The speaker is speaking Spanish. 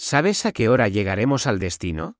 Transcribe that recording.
¿Sabes a qué hora llegaremos al destino?